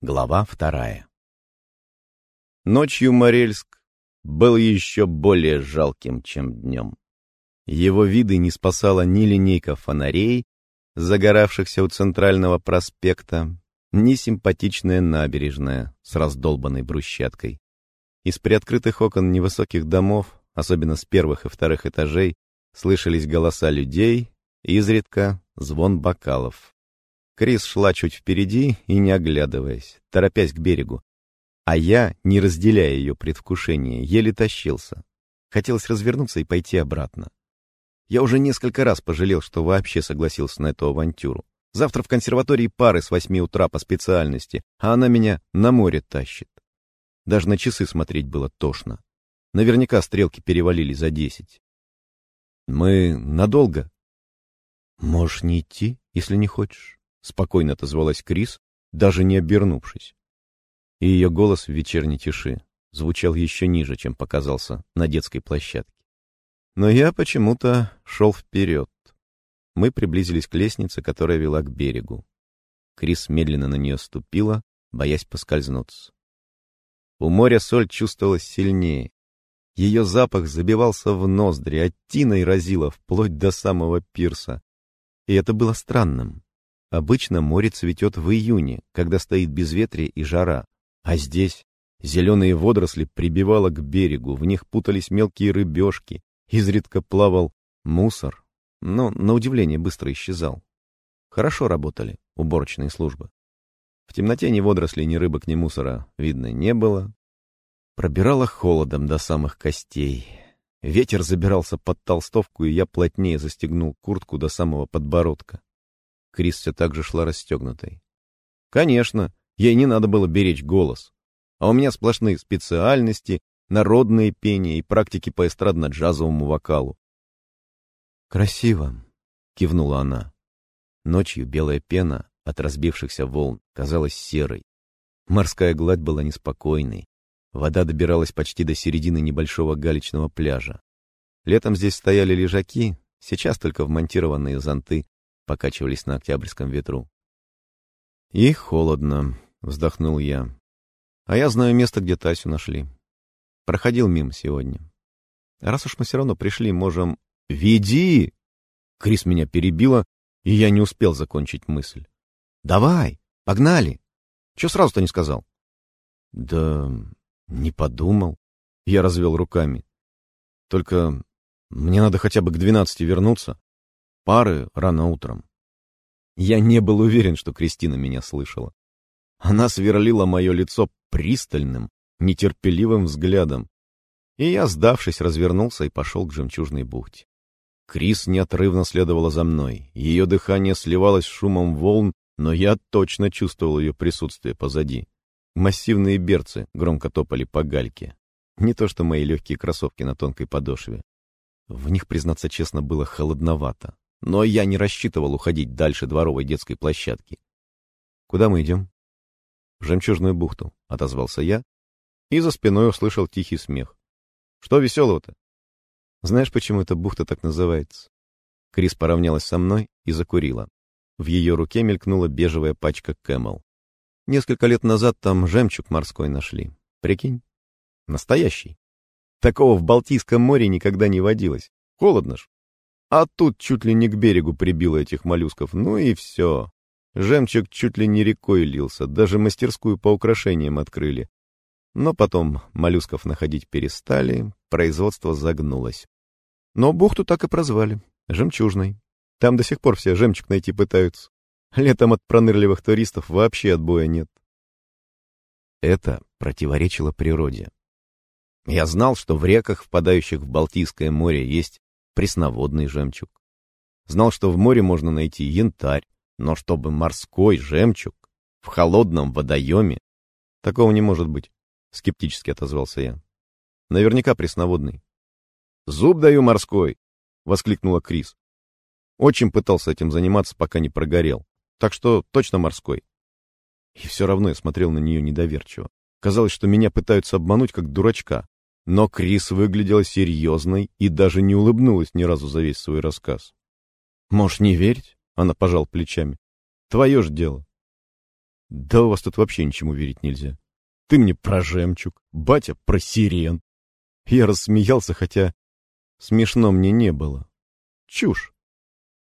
Глава вторая. Ночью Морельск был еще более жалким, чем днем. Его виды не спасала ни линейка фонарей, загоравшихся у центрального проспекта, ни симпатичная набережная с раздолбанной брусчаткой. Из приоткрытых окон невысоких домов, особенно с первых и вторых этажей, слышались голоса людей, изредка звон бокалов. Крис шла чуть впереди и не оглядываясь, торопясь к берегу. А я, не разделяя ее предвкушение, еле тащился. Хотелось развернуться и пойти обратно. Я уже несколько раз пожалел, что вообще согласился на эту авантюру. Завтра в консерватории пары с восьми утра по специальности, а она меня на море тащит. Даже на часы смотреть было тошно. Наверняка стрелки перевалили за десять. «Мы надолго?» «Можешь не идти, если не хочешь». — спокойно отозвалась Крис, даже не обернувшись. И ее голос в вечерней тиши звучал еще ниже, чем показался на детской площадке. Но я почему-то шел вперед. Мы приблизились к лестнице, которая вела к берегу. Крис медленно на нее ступила, боясь поскользнуться. У моря соль чувствовалась сильнее. Ее запах забивался в ноздри, а тиной разило вплоть до самого пирса. И это было странным. Обычно море цветет в июне, когда стоит безветрие и жара. А здесь зеленые водоросли прибивало к берегу, в них путались мелкие рыбешки, изредка плавал мусор, но, на удивление, быстро исчезал. Хорошо работали уборочные службы. В темноте ни водорослей, ни рыбок, ни мусора видно не было. Пробирало холодом до самых костей. Ветер забирался под толстовку, и я плотнее застегнул куртку до самого подбородка. Крис все так же шла расстегнутой. Конечно, ей не надо было беречь голос. А у меня сплошные специальности, народные пения и практики по эстрадно-джазовому вокалу. «Красиво», — кивнула она. Ночью белая пена от разбившихся волн казалась серой. Морская гладь была неспокойной. Вода добиралась почти до середины небольшого галечного пляжа. Летом здесь стояли лежаки, сейчас только вмонтированные зонты покачивались на октябрьском ветру. «И холодно», — вздохнул я. «А я знаю место, где Тасю нашли. Проходил мимо сегодня. Раз уж мы все равно пришли, можем...» «Веди!» Крис меня перебила, и я не успел закончить мысль. «Давай, погнали!» Чего сразу-то не сказал?» «Да не подумал». Я развел руками. «Только мне надо хотя бы к двенадцати вернуться пары рано утром. Я не был уверен, что Кристина меня слышала. Она сверлила мое лицо пристальным, нетерпеливым взглядом, и я, сдавшись, развернулся и пошел к жемчужной бухте. Крис неотрывно следовала за мной. Ее дыхание сливалось с шумом волн, но я точно чувствовал ее присутствие позади. Массивные берцы громко топали по гальке. Не то что мои легкие кроссовки на тонкой подошве. В них, признаться честно, было холодновато. Но я не рассчитывал уходить дальше дворовой детской площадки. «Куда мы идем?» «В жемчужную бухту», — отозвался я, и за спиной услышал тихий смех. «Что веселого-то?» «Знаешь, почему эта бухта так называется?» Крис поравнялась со мной и закурила. В ее руке мелькнула бежевая пачка Camel. Несколько лет назад там жемчуг морской нашли. Прикинь? Настоящий. Такого в Балтийском море никогда не водилось. Холодно ж. А тут чуть ли не к берегу прибило этих моллюсков. Ну и все. Жемчуг чуть ли не рекой лился, даже мастерскую по украшениям открыли. Но потом моллюсков находить перестали, производство загнулось. Но бухту так и прозвали — жемчужной. Там до сих пор все жемчуг найти пытаются. Летом от пронырливых туристов вообще отбоя нет. Это противоречило природе. Я знал, что в реках, впадающих в Балтийское море, есть пресноводный жемчуг. Знал, что в море можно найти янтарь, но чтобы морской жемчуг в холодном водоеме, такого не может быть, скептически отозвался я. Наверняка пресноводный. Зуб даю морской, воскликнула Крис. Очень пытался этим заниматься, пока не прогорел. Так что точно морской. И все равно я смотрел на нее недоверчиво. Казалось, что меня пытаются обмануть, как дурачка. Но Крис выглядела серьезной и даже не улыбнулась ни разу за весь свой рассказ. «Можешь не верить?» — она пожал плечами. «Твое ж дело». Да у вас тут вообще ничему верить нельзя. Ты мне про жемчуг, батя про сирен. Я рассмеялся, хотя смешно мне не было. Чушь.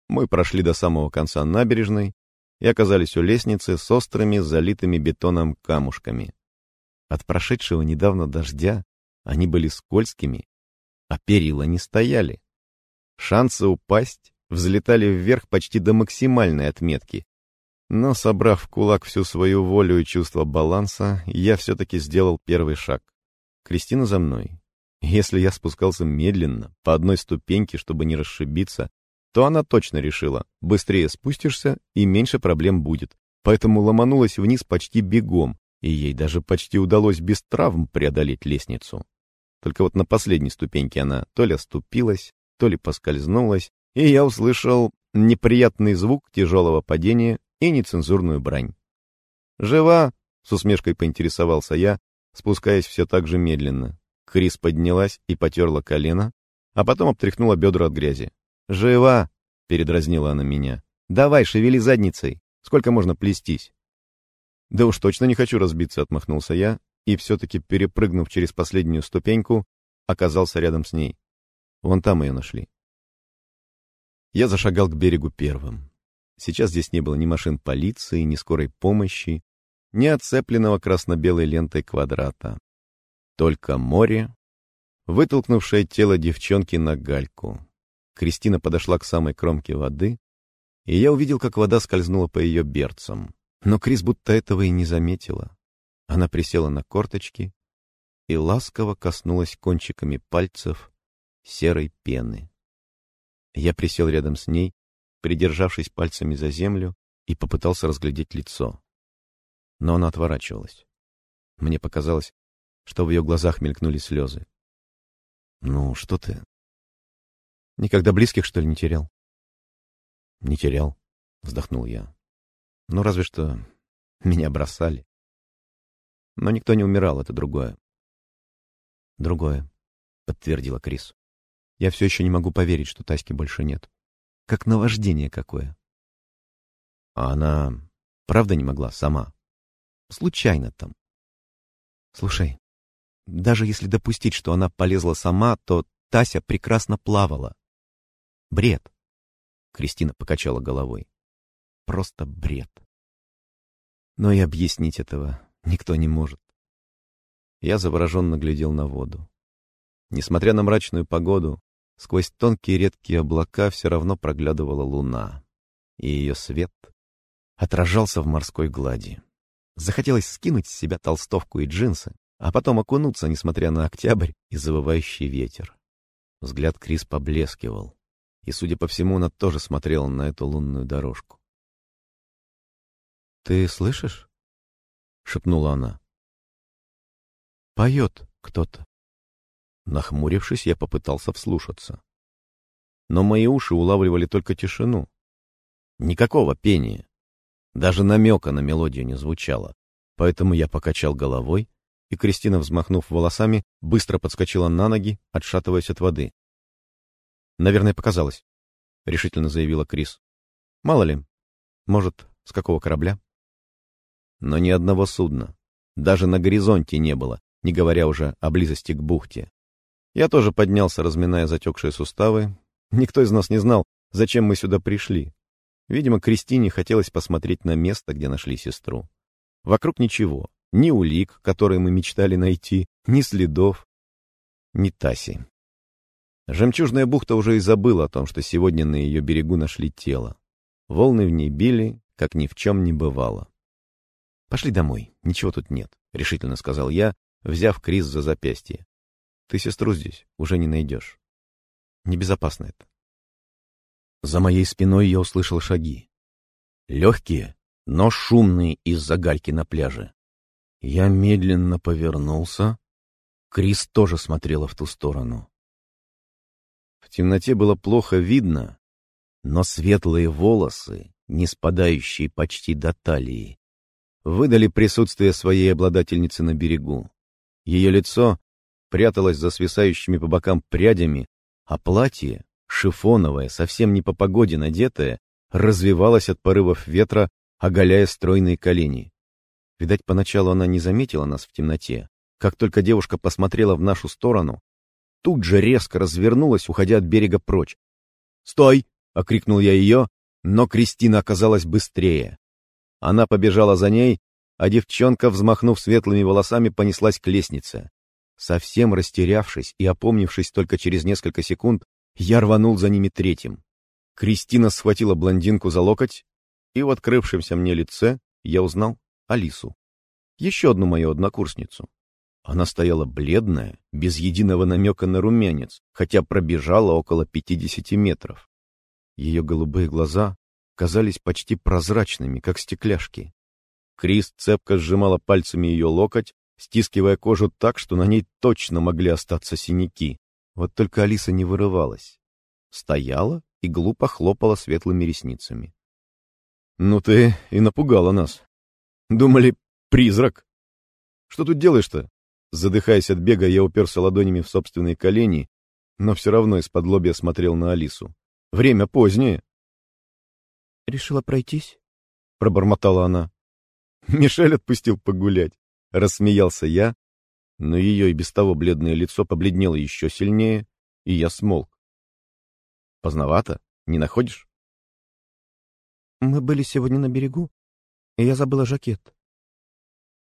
Мы прошли до самого конца набережной и оказались у лестницы с острыми, залитыми бетоном камушками. От прошедшего недавно дождя они были скользкими, а перила не стояли. Шансы упасть взлетали вверх почти до максимальной отметки. Но, собрав в кулак всю свою волю и чувство баланса, я все-таки сделал первый шаг. Кристина за мной. Если я спускался медленно, по одной ступеньке, чтобы не расшибиться, то она точно решила, быстрее спустишься и меньше проблем будет. Поэтому ломанулась вниз почти бегом, и ей даже почти удалось без травм преодолеть лестницу. Только вот на последней ступеньке она то ли оступилась, то ли поскользнулась, и я услышал неприятный звук тяжелого падения и нецензурную брань. «Жива?» — с усмешкой поинтересовался я, спускаясь все так же медленно. Крис поднялась и потерла колено, а потом обтряхнула бедра от грязи. «Жива!» — передразнила она меня. «Давай, шевели задницей! Сколько можно плестись?» «Да уж точно не хочу разбиться», — отмахнулся я, и все-таки, перепрыгнув через последнюю ступеньку, оказался рядом с ней. Вон там ее нашли. Я зашагал к берегу первым. Сейчас здесь не было ни машин полиции, ни скорой помощи, ни отцепленного красно-белой лентой квадрата. Только море, вытолкнувшее тело девчонки на гальку. Кристина подошла к самой кромке воды, и я увидел, как вода скользнула по ее берцам. Но Крис будто этого и не заметила. Она присела на корточки и ласково коснулась кончиками пальцев серой пены. Я присел рядом с ней, придержавшись пальцами за землю, и попытался разглядеть лицо. Но она отворачивалась. Мне показалось, что в ее глазах мелькнули слезы. «Ну, что ты?» «Никогда близких, что ли, не терял?» «Не терял», — вздохнул я. «Ну, разве что меня бросали. Но никто не умирал, это другое. Другое, подтвердила Крис. Я все еще не могу поверить, что Таськи больше нет. Как наваждение какое. А она правда не могла сама? Случайно там. Слушай, даже если допустить, что она полезла сама, то Тася прекрасно плавала. Бред. Кристина покачала головой. Просто бред. Но и объяснить этого Никто не может. Я завороженно глядел на воду. Несмотря на мрачную погоду, сквозь тонкие редкие облака все равно проглядывала луна, и ее свет отражался в морской глади. Захотелось скинуть с себя толстовку и джинсы, а потом окунуться, несмотря на октябрь и завывающий ветер. Взгляд Крис поблескивал, и, судя по всему, она тоже смотрела на эту лунную дорожку. «Ты слышишь?» — шепнула она. «Поет кто-то». Нахмурившись, я попытался вслушаться. Но мои уши улавливали только тишину. Никакого пения. Даже намека на мелодию не звучало. Поэтому я покачал головой, и Кристина, взмахнув волосами, быстро подскочила на ноги, отшатываясь от воды. «Наверное, показалось», — решительно заявила Крис. «Мало ли, может, с какого корабля?» Но ни одного судна. Даже на горизонте не было, не говоря уже о близости к бухте. Я тоже поднялся, разминая затекшие суставы. Никто из нас не знал, зачем мы сюда пришли. Видимо, Кристине хотелось посмотреть на место, где нашли сестру. Вокруг ничего, ни улик, которые мы мечтали найти, ни следов, ни Таси. Жемчужная бухта уже и забыла о том, что сегодня на ее берегу нашли тело. Волны в ней били, как ни в чем не бывало. «Пошли домой, ничего тут нет», — решительно сказал я, взяв Крис за запястье. «Ты сестру здесь уже не найдешь. Небезопасно это». За моей спиной я услышал шаги. Легкие, но шумные из-за гальки на пляже. Я медленно повернулся. Крис тоже смотрела в ту сторону. В темноте было плохо видно, но светлые волосы, не спадающие почти до талии, выдали присутствие своей обладательницы на берегу. Ее лицо пряталось за свисающими по бокам прядями, а платье, шифоновое, совсем не по погоде надетое, развивалось от порывов ветра, оголяя стройные колени. Видать, поначалу она не заметила нас в темноте. Как только девушка посмотрела в нашу сторону, тут же резко развернулась, уходя от берега прочь. «Стой!» — окрикнул я ее, но Кристина оказалась быстрее. Она побежала за ней, а девчонка, взмахнув светлыми волосами, понеслась к лестнице. Совсем растерявшись и опомнившись только через несколько секунд, я рванул за ними третьим. Кристина схватила блондинку за локоть, и в открывшемся мне лице я узнал Алису. Еще одну мою однокурсницу. Она стояла бледная, без единого намека на румянец, хотя пробежала около пятидесяти метров. Ее голубые глаза казались почти прозрачными, как стекляшки. Крис цепко сжимала пальцами ее локоть, стискивая кожу так, что на ней точно могли остаться синяки. Вот только Алиса не вырывалась. Стояла и глупо хлопала светлыми ресницами. «Ну ты и напугала нас. Думали, призрак. Что тут делаешь-то?» Задыхаясь от бега, я уперся ладонями в собственные колени, но все равно из-под лобья смотрел на Алису. «Время позднее». «Решила пройтись?» — пробормотала она. «Мишель отпустил погулять», — рассмеялся я, но ее и без того бледное лицо побледнело еще сильнее, и я смолк. «Поздновато? Не находишь?» «Мы были сегодня на берегу, и я забыла жакет».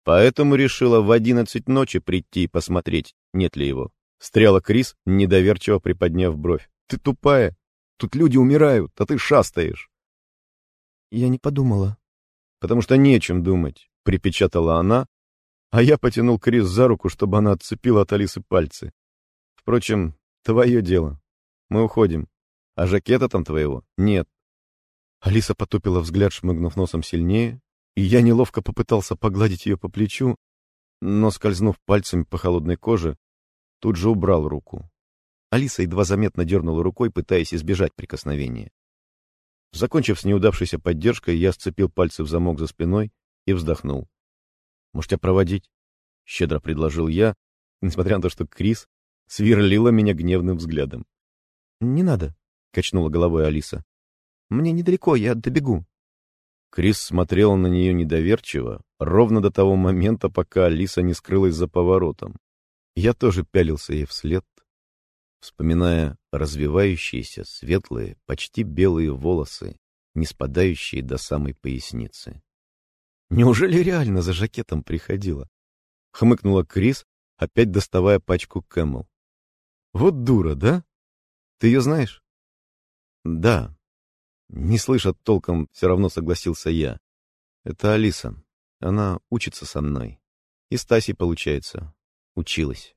«Поэтому решила в одиннадцать ночи прийти и посмотреть, нет ли его». Стряла Крис, недоверчиво приподняв бровь. «Ты тупая. Тут люди умирают, а ты шастаешь». «Я не подумала». «Потому что нечем думать», — припечатала она, а я потянул Крис за руку, чтобы она отцепила от Алисы пальцы. «Впрочем, твое дело. Мы уходим. А жакета там твоего нет». Алиса потупила взгляд, шмыгнув носом сильнее, и я неловко попытался погладить ее по плечу, но, скользнув пальцами по холодной коже, тут же убрал руку. Алиса едва заметно дернула рукой, пытаясь избежать прикосновения. Закончив с неудавшейся поддержкой, я сцепил пальцы в замок за спиной и вздохнул. «Может, тебя проводить?» — щедро предложил я, несмотря на то, что Крис сверлила меня гневным взглядом. «Не надо», — качнула головой Алиса. «Мне недалеко, я добегу». Крис смотрел на нее недоверчиво, ровно до того момента, пока Алиса не скрылась за поворотом. Я тоже пялился ей вслед, вспоминая развивающиеся светлые, почти белые волосы, не спадающие до самой поясницы. Неужели реально за жакетом приходила? Хмыкнула Крис, опять доставая пачку Кэмл. Вот дура, да? Ты ее знаешь? Да. Не слыша толком, все равно согласился я. Это Алиса. Она учится со мной. И Стаси, получается, училась.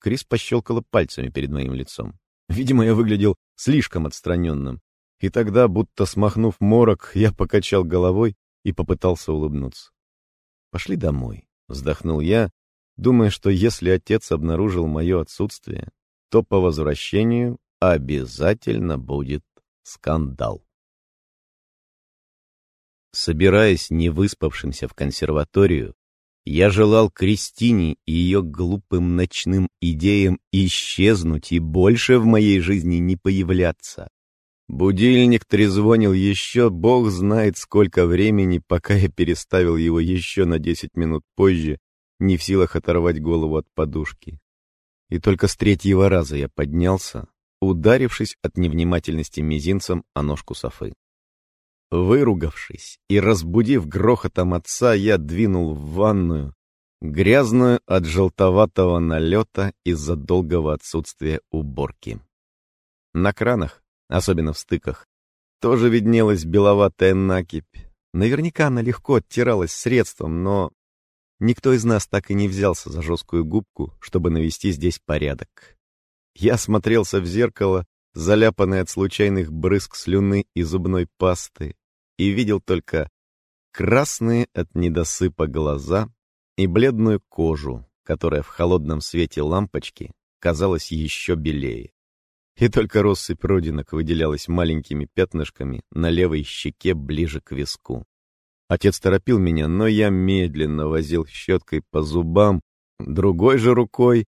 Крис пощелкала пальцами перед моим лицом. Видимо, я выглядел слишком отстраненным. И тогда, будто смахнув морок, я покачал головой и попытался улыбнуться. «Пошли домой», — вздохнул я, думая, что если отец обнаружил мое отсутствие, то по возвращению обязательно будет скандал. Собираясь невыспавшимся в консерваторию, я желал Кристине и ее глупым ночным идеям исчезнуть и больше в моей жизни не появляться. Будильник трезвонил еще, бог знает сколько времени, пока я переставил его еще на десять минут позже, не в силах оторвать голову от подушки. И только с третьего раза я поднялся, ударившись от невнимательности мизинцем о ножку Софы. Выругавшись и разбудив грохотом отца, я двинул в ванную, грязную от желтоватого налета из-за долгого отсутствия уборки. На кранах особенно в стыках. Тоже виднелась беловатая накипь. Наверняка она легко оттиралась средством, но никто из нас так и не взялся за жесткую губку, чтобы навести здесь порядок. Я смотрелся в зеркало, заляпанное от случайных брызг слюны и зубной пасты, и видел только красные от недосыпа глаза и бледную кожу, которая в холодном свете лампочки казалась еще белее и только россыпь родинок выделялась маленькими пятнышками на левой щеке ближе к виску. Отец торопил меня, но я медленно возил щеткой по зубам, другой же рукой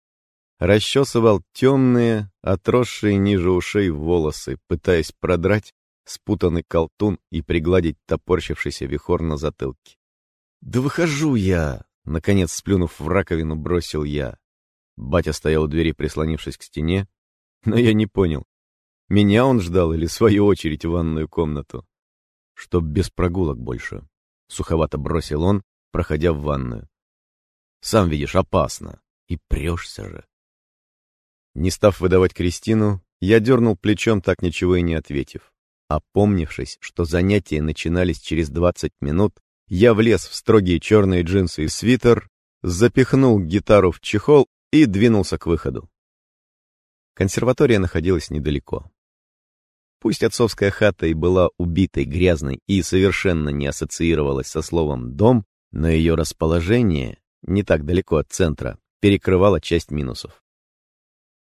расчесывал темные, отросшие ниже ушей волосы, пытаясь продрать спутанный колтун и пригладить топорщившийся вихор на затылке. «Да выхожу я!» Наконец, сплюнув в раковину, бросил я. Батя стоял у двери, прислонившись к стене, но я не понял, меня он ждал или свою очередь в ванную комнату. Чтоб без прогулок больше. Суховато бросил он, проходя в ванную. Сам видишь, опасно. И прешься же. Не став выдавать Кристину, я дернул плечом, так ничего и не ответив. Опомнившись, что занятия начинались через двадцать минут, я влез в строгие черные джинсы и свитер, запихнул гитару в чехол и двинулся к выходу. Консерватория находилась недалеко. Пусть отцовская хата и была убитой, грязной и совершенно не ассоциировалась со словом «дом», но ее расположение, не так далеко от центра, перекрывало часть минусов.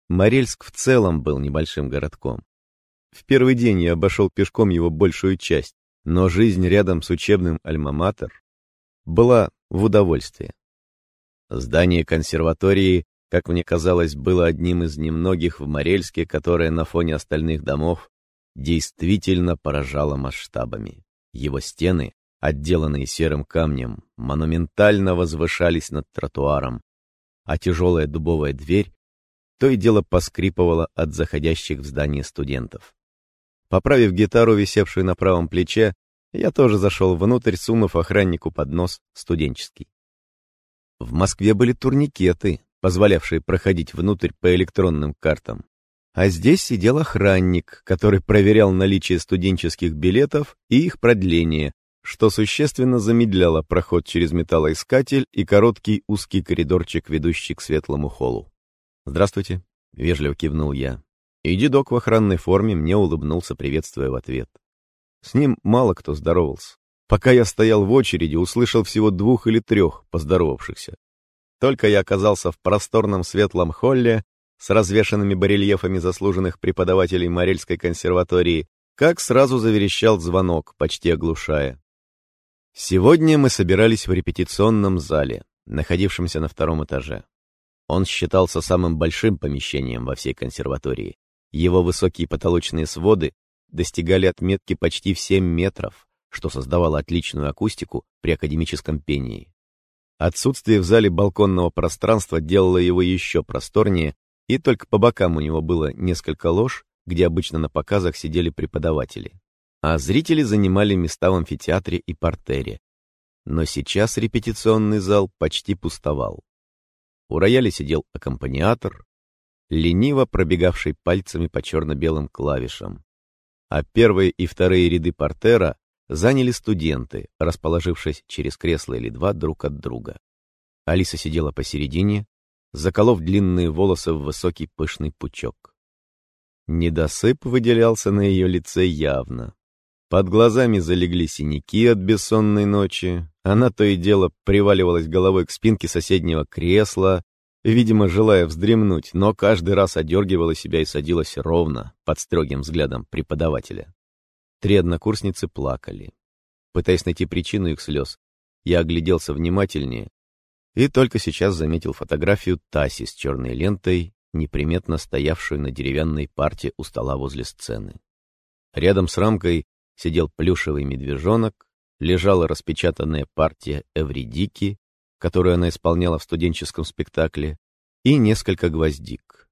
Морельск в целом был небольшим городком. В первый день я обошел пешком его большую часть, но жизнь рядом с учебным альма-матер была в удовольствие. Здание консерватории, как мне казалось, было одним из немногих в Морельске, которое на фоне остальных домов действительно поражало масштабами. Его стены, отделанные серым камнем, монументально возвышались над тротуаром, а тяжелая дубовая дверь то и дело поскрипывала от заходящих в здание студентов. Поправив гитару, висевшую на правом плече, я тоже зашел внутрь, сунув охраннику под нос студенческий. В Москве были турникеты, позволявшие проходить внутрь по электронным картам. А здесь сидел охранник, который проверял наличие студенческих билетов и их продление, что существенно замедляло проход через металлоискатель и короткий узкий коридорчик, ведущий к светлому холлу. «Здравствуйте», — вежливо кивнул я. И дедок в охранной форме мне улыбнулся, приветствуя в ответ. С ним мало кто здоровался. Пока я стоял в очереди, услышал всего двух или трех поздоровавшихся. Только я оказался в просторном светлом холле с развешанными барельефами заслуженных преподавателей Морельской консерватории, как сразу заверещал звонок, почти оглушая. Сегодня мы собирались в репетиционном зале, находившемся на втором этаже. Он считался самым большим помещением во всей консерватории. Его высокие потолочные своды достигали отметки почти в 7 метров, что создавало отличную акустику при академическом пении. Отсутствие в зале балконного пространства делало его еще просторнее, и только по бокам у него было несколько лож, где обычно на показах сидели преподаватели. А зрители занимали места в амфитеатре и портере. Но сейчас репетиционный зал почти пустовал. У рояля сидел аккомпаниатор, лениво пробегавший пальцами по черно-белым клавишам. А первые и вторые ряды портера заняли студенты, расположившись через кресло или два друг от друга. Алиса сидела посередине, заколов длинные волосы в высокий пышный пучок. Недосып выделялся на ее лице явно. Под глазами залегли синяки от бессонной ночи, она то и дело приваливалась головой к спинке соседнего кресла, видимо, желая вздремнуть, но каждый раз одергивала себя и садилась ровно, под строгим взглядом преподавателя. Три однокурсницы плакали. Пытаясь найти причину их слез, я огляделся внимательнее и только сейчас заметил фотографию Таси с черной лентой, неприметно стоявшую на деревянной парте у стола возле сцены. Рядом с рамкой сидел плюшевый медвежонок, лежала распечатанная партия Эвридики, которую она исполняла в студенческом спектакле, и несколько гвоздик.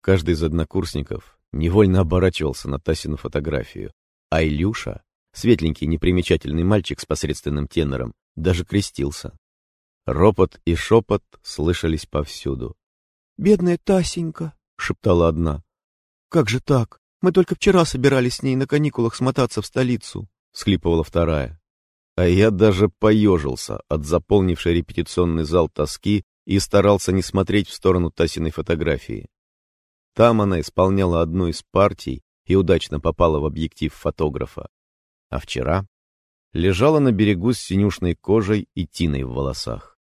Каждый из однокурсников невольно оборачивался на Тасину фотографию, а Илюша, светленький непримечательный мальчик с посредственным тенором, даже крестился. Ропот и шепот слышались повсюду. «Бедная Тасенька!» — шептала одна. «Как же так? Мы только вчера собирались с ней на каникулах смотаться в столицу!» — схлипывала вторая. А я даже поежился от заполнившей репетиционный зал тоски и старался не смотреть в сторону Тасиной фотографии. Там она исполняла одну из партий и удачно попала в объектив фотографа. А вчера лежала на берегу с синюшной кожей и тиной в волосах.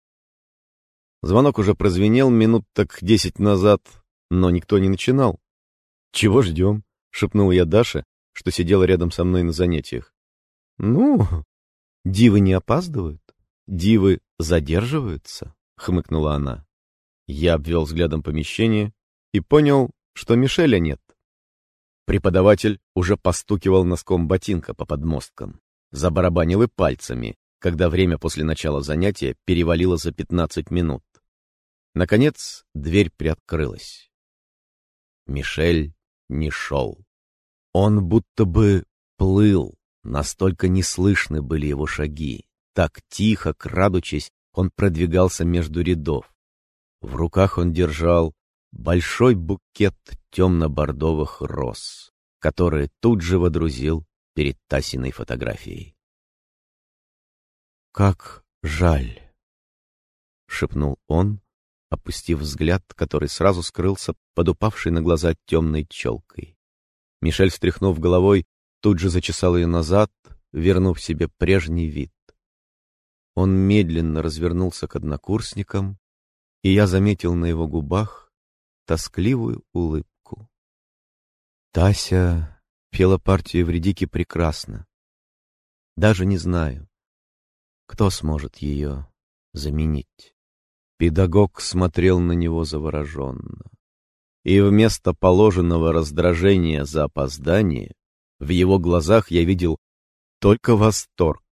Звонок уже прозвенел минут так десять назад, но никто не начинал. «Чего ждем?» — шепнул я Даше, что сидела рядом со мной на занятиях. «Ну, Дивы не опаздывают? Дивы задерживаются? Хмыкнула она. Я обвел взглядом помещение и понял, что Мишеля нет. Преподаватель уже постукивал носком ботинка по подмосткам, забарабанил и пальцами, когда время после начала занятия перевалило за 15 минут. Наконец, дверь приоткрылась. Мишель не шел. Он будто бы плыл, настолько неслышны были его шаги. Так тихо, крадучись, он продвигался между рядов. В руках он держал большой букет темно-бордовых роз, которые тут же водрузил перед Тасиной фотографией. «Как жаль!» — шепнул он, опустив взгляд, который сразу скрылся под упавшей на глаза темной челкой. Мишель, встряхнув головой, тут же зачесал ее назад, вернув себе прежний вид. Он медленно развернулся к однокурсникам, и я заметил на его губах тоскливую улыбку. Тася пела партию Евредики прекрасно. Даже не знаю, кто сможет ее заменить? Педагог смотрел на него завороженно. И вместо положенного раздражения за опоздание в его глазах я видел только восторг.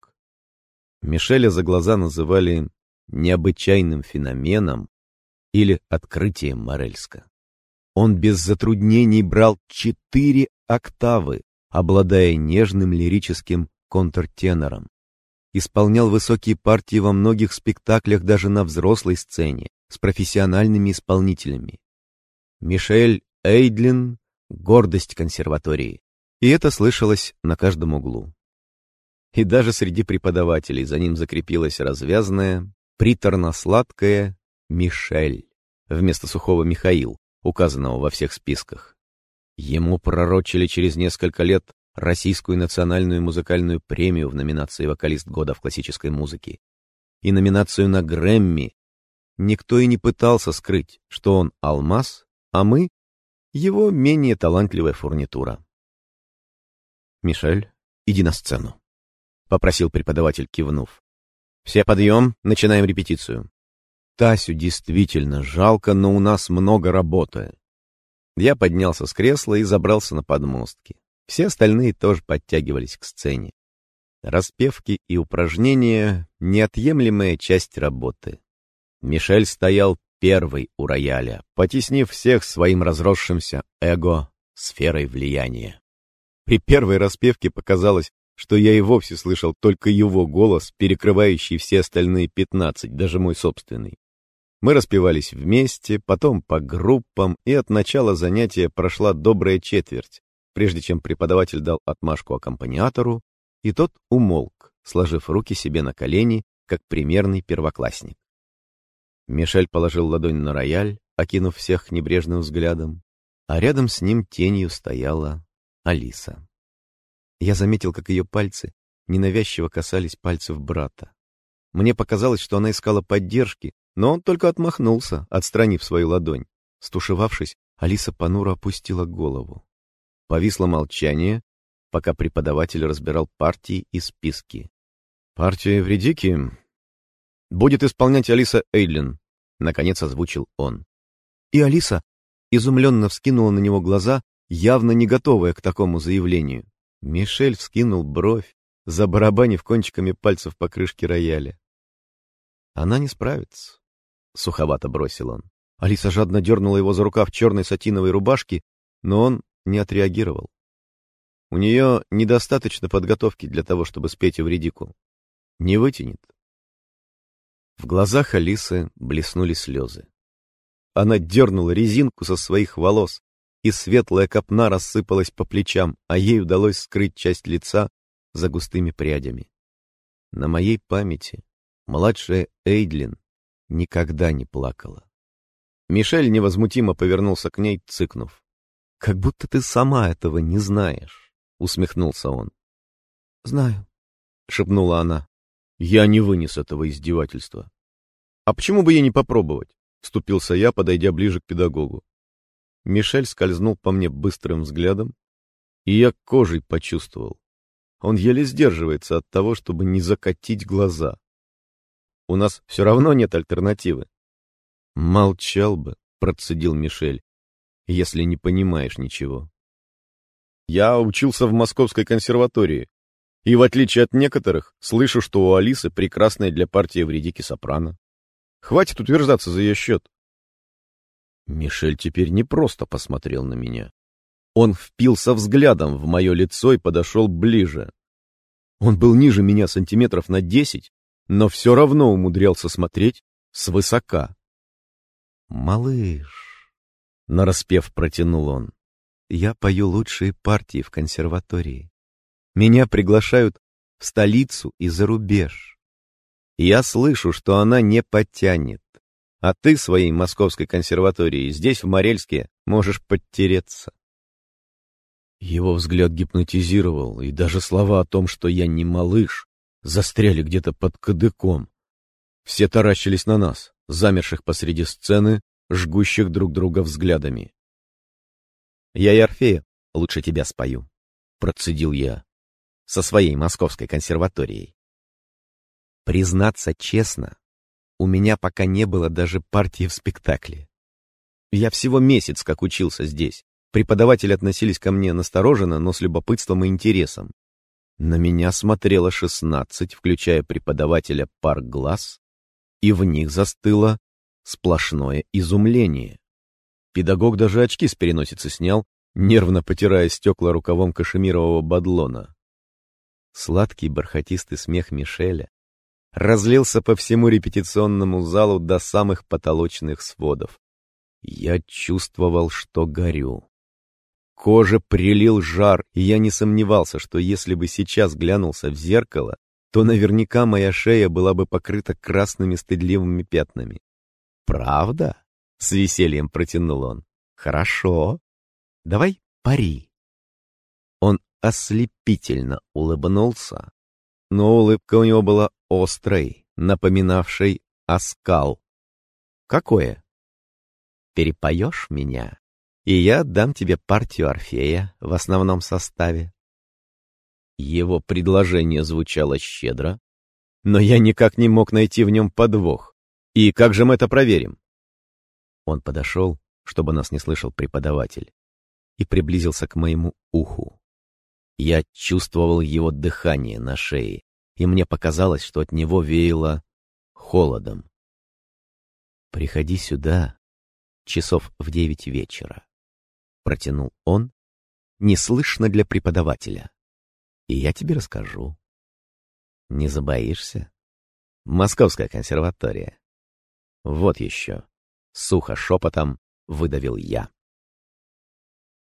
Мишеля за глаза называли необычайным феноменом или открытием Морельска. Он без затруднений брал четыре октавы, обладая нежным лирическим контртенором исполнял высокие партии во многих спектаклях даже на взрослой сцене с профессиональными исполнителями. Мишель Эйдлин — гордость консерватории, и это слышалось на каждом углу. И даже среди преподавателей за ним закрепилась развязная, приторно-сладкая Мишель вместо сухого Михаил, указанного во всех списках. Ему пророчили через несколько лет Российскую национальную музыкальную премию в номинации «Вокалист года в классической музыке» и номинацию на Грэмми, никто и не пытался скрыть, что он алмаз, а мы — его менее талантливая фурнитура. «Мишель, иди на сцену», — попросил преподаватель, кивнув. «Все подъем, начинаем репетицию». Тасю действительно жалко, но у нас много работы. Я поднялся с кресла и забрался на подмостки. Все остальные тоже подтягивались к сцене. Распевки и упражнения — неотъемлемая часть работы. Мишель стоял первый у рояля, потеснив всех своим разросшимся эго сферой влияния. При первой распевке показалось, что я и вовсе слышал только его голос, перекрывающий все остальные пятнадцать, даже мой собственный. Мы распевались вместе, потом по группам, и от начала занятия прошла добрая четверть, прежде чем преподаватель дал отмашку аккомпаниатору, и тот умолк, сложив руки себе на колени, как примерный первоклассник. Мишель положил ладонь на рояль, окинув всех небрежным взглядом, а рядом с ним тенью стояла Алиса. Я заметил, как ее пальцы ненавязчиво касались пальцев брата. Мне показалось, что она искала поддержки, но он только отмахнулся, отстранив свою ладонь. Стушевавшись, Алиса понуро опустила голову. Повисло молчание, пока преподаватель разбирал партии и списки. «Партия Евредики будет исполнять Алиса Эйдлин», — наконец озвучил он. И Алиса изумленно вскинула на него глаза, явно не готовая к такому заявлению. Мишель вскинул бровь, забарабанив кончиками пальцев по крышке рояля. «Она не справится», — суховато бросил он. Алиса жадно дернула его за рукав черной сатиновой рубашки, но он не отреагировал. У нее недостаточно подготовки для того, чтобы спеть Эвредику. Не вытянет. В глазах Алисы блеснули слезы. Она дернула резинку со своих волос, и светлая копна рассыпалась по плечам, а ей удалось скрыть часть лица за густыми прядями. На моей памяти младшая Эйдлин никогда не плакала. Мишель невозмутимо повернулся к ней, цыкнув. «Как будто ты сама этого не знаешь», — усмехнулся он. «Знаю», — шепнула она. Я не вынес этого издевательства. «А почему бы ей не попробовать?» — вступился я, подойдя ближе к педагогу. Мишель скользнул по мне быстрым взглядом, и я кожей почувствовал. Он еле сдерживается от того, чтобы не закатить глаза. У нас все равно нет альтернативы. Молчал бы, процедил Мишель если не понимаешь ничего. Я учился в Московской консерватории. И в отличие от некоторых, слышу, что у Алисы прекрасная для партии в редике сопрано. Хватит утверждаться за ее счет. Мишель теперь не просто посмотрел на меня. Он впился взглядом в мое лицо и подошел ближе. Он был ниже меня сантиметров на десять, но все равно умудрялся смотреть свысока. «Малыш», — нараспев протянул он, — «я пою лучшие партии в консерватории. Меня приглашают в столицу и за рубеж. Я слышу, что она не потянет, а ты своей московской консерватории здесь, в Морельске, можешь подтереться». Его взгляд гипнотизировал, и даже слова о том, что я не малыш, застряли где-то под кадыком. Все таращились на нас, замерших посреди сцены, жгущих друг друга взглядами. «Я и Орфея лучше тебя спою», — процедил я, со своей московской консерваторией. Признаться честно, у меня пока не было даже партии в спектакле. Я всего месяц как учился здесь. Преподаватели относились ко мне настороженно, но с любопытством и интересом. На меня смотрело шестнадцать, включая преподавателя пар глаз, и в них застыло сплошное изумление. Педагог даже очки с переносицы снял, нервно потирая стекла рукавом кашемирового бадлона. Сладкий бархатистый смех Мишеля разлился по всему репетиционному залу до самых потолочных сводов. Я чувствовал, что горю. Коже прилил жар, и я не сомневался, что если бы сейчас глянулся в зеркало, то наверняка моя шея была бы покрыта красными стыдливыми пятнами. «Правда?» — с весельем протянул он. «Хорошо. Давай пари». Он ослепительно улыбнулся, но улыбка у него была острой, напоминавшей оскал. «Какое?» «Перепоешь меня?» и я отдам тебе партию Орфея в основном составе. Его предложение звучало щедро, но я никак не мог найти в нем подвох. И как же мы это проверим? Он подошел, чтобы нас не слышал преподаватель, и приблизился к моему уху. Я чувствовал его дыхание на шее, и мне показалось, что от него веяло холодом. «Приходи сюда часов в девять вечера протянул он, неслышно для преподавателя. И я тебе расскажу. Не забоишься? Московская консерватория. Вот еще. Сухо шепотом выдавил я.